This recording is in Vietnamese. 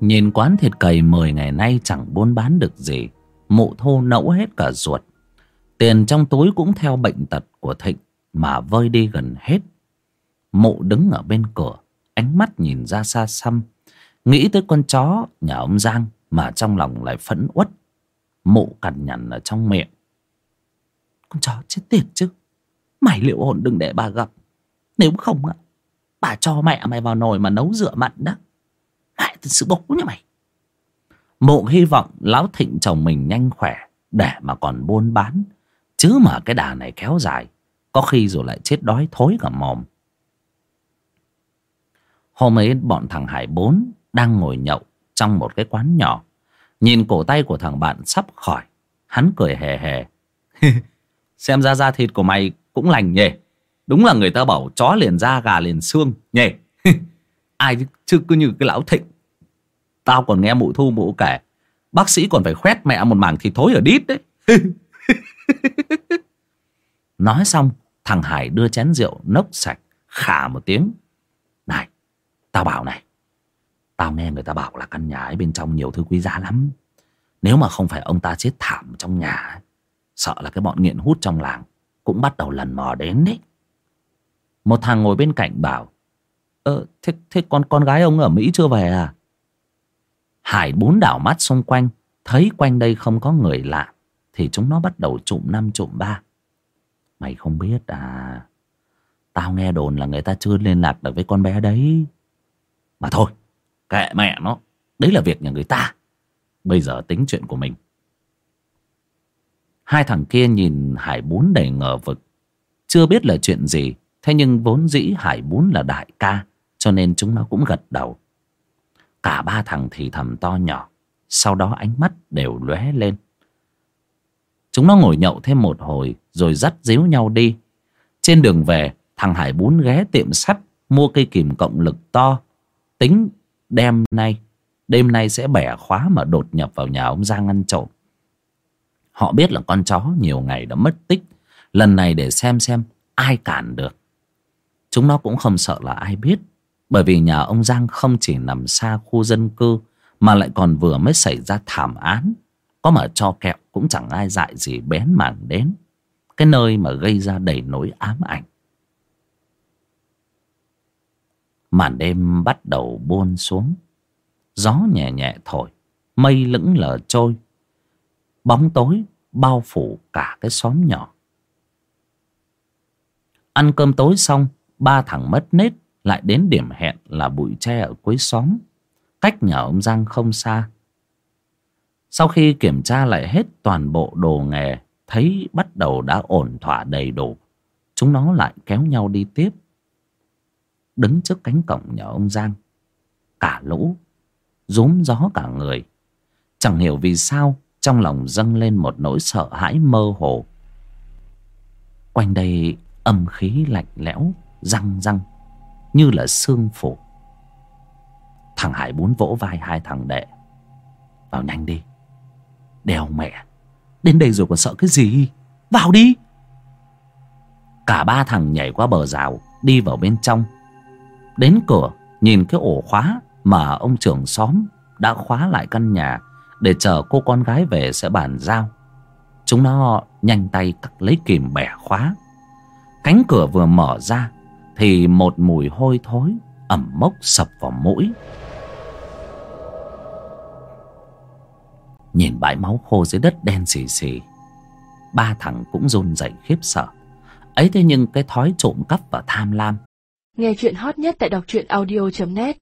Nhìn quán thịt cầy 10 ngày nay chẳng buôn bán được gì. Mụ thô nẫu hết cả ruột. Tiền trong túi cũng theo bệnh tật của Thịnh Mà vơi đi gần hết. Mụ đứng ở bên cửa, Ánh mắt nhìn ra xa xăm. Nghĩ tới con chó nhà ông Giang Mà trong lòng lại phẫn uất. Mụ cằn nhằn ở trong miệng. Con chó chết tiệt chứ. Mày liệu hồn đừng để bà gặp. Nếu không á, Bà cho mẹ mày vào nồi mà nấu rửa mặn đó sự bố như mày. Mụ hy vọng Lão Thịnh chồng mình nhanh khỏe Để mà còn buôn bán. Chứ mà cái đà này kéo dài, Có khi rồi lại chết đói thối cả mồm. Hôm ấy bọn thằng Hải bốn Đang ngồi nhậu Trong một cái quán nhỏ. Nhìn cổ tay của thằng bạn sắp khỏi, Hắn cười hề hề. Xem ra da thịt của mày cũng lành nhỉ. Đúng là người ta bảo chó liền da gà liền xương nhỉ. Ai chứ cứ như cái lão thịnh. Tao còn nghe mụ thu mụ kể Bác sĩ còn phải khoét mẹ một mảng thịt thối ở đít đấy. Nói xong Thằng Hải đưa chén rượu nốc sạch Khả một tiếng. Này tao bảo này Tao nghe người ta bảo là căn nhà ấy bên trong nhiều thứ quý giá lắm. Nếu mà không phải ông ta chết thảm trong nhà Sợ là cái bọn nghiện hút trong làng Cũng bắt đầu lần mò đến đấy. Một thằng ngồi bên cạnh bảo Ờ thế, thế con con gái ông ở Mỹ chưa về à? Hải bốn đảo mắt xung quanh, Thấy quanh đây không có người lạ, Thì chúng nó bắt đầu trụm năm, trụm ba. Mày không biết à Tao nghe đồn là người ta chưa liên lạc được với con bé đấy. Mà thôi, Kệ mẹ nó, Đấy là việc nhà người ta. Bây giờ tính chuyện của mình. Hai thằng kia nhìn Hải Bún đầy ngờ vực, Chưa biết là chuyện gì, Thế nhưng vốn dĩ Hải Bún là đại ca, Cho nên chúng nó cũng gật đầu. Cả ba thằng thì thầm to nhỏ. Sau đó ánh mắt đều lóe lên. Chúng nó ngồi nhậu thêm một hồi Rồi dắt díu nhau đi. Trên đường về, Thằng Hải Bún ghé tiệm sắt Mua cây kìm cộng lực to. Tính đem nay, Đêm nay sẽ bẻ khóa mà đột nhập vào nhà ông Giang ăn trộm. Họ biết là con chó nhiều ngày đã mất tích. Lần này để xem xem ai cản được. Chúng nó cũng không sợ là ai biết bởi vì nhà ông Giang không chỉ nằm xa khu dân cư, Mà lại còn vừa mới xảy ra thảm án. Có mà cho kẹo cũng chẳng ai dại gì bén mảng đến. Cái nơi mà gây ra đầy nỗi ám ảnh. Màn đêm bắt đầu buôn xuống. Gió nhẹ nhẹ thổi, Mây lững lờ trôi. Bóng tối bao phủ cả cái xóm nhỏ. Ăn cơm tối xong, Ba thằng mất nết lại đến điểm hẹn là bụi tre ở cuối xóm. Cách nhà ông giang không xa. Sau khi kiểm tra lại hết toàn bộ đồ nghề, thấy bắt đầu đã ổn thỏa đầy đủ. Chúng nó lại kéo nhau đi tiếp. Đứng trước cánh cổng nhà ông giang, cả lũ, rúm gió cả người. Chẳng hiểu vì sao, trong lòng dâng lên một nỗi sợ hãi mơ hồ. Quanh đây âm khí lạnh lẽo, răng răng như là xương phủ. Thằng hải bốn vỗ vai hai thằng đệ. Vào nhanh đi. Đèo mẹ. Đến đây rồi còn sợ cái gì? Vào đi. Cả ba thằng nhảy qua bờ rào, đi vào bên trong. Đến cửa, nhìn cái ổ khóa mà ông trưởng xóm đã khóa lại căn nhà để chờ cô con gái về sẽ bàn giao. Chúng nó nhanh tay cắt lấy kìm bẻ khóa. Cánh cửa vừa mở ra thì một mùi hôi thối ẩm mốc sập vào mũi. Nhìn bãi máu khô dưới đất đen xì xì, ba thằng cũng run rẩy khiếp sợ. Ấy thế nhưng cái thói trộm cắp và tham lam. Nghe chuyện hot nhất tại đọc truyện audio.net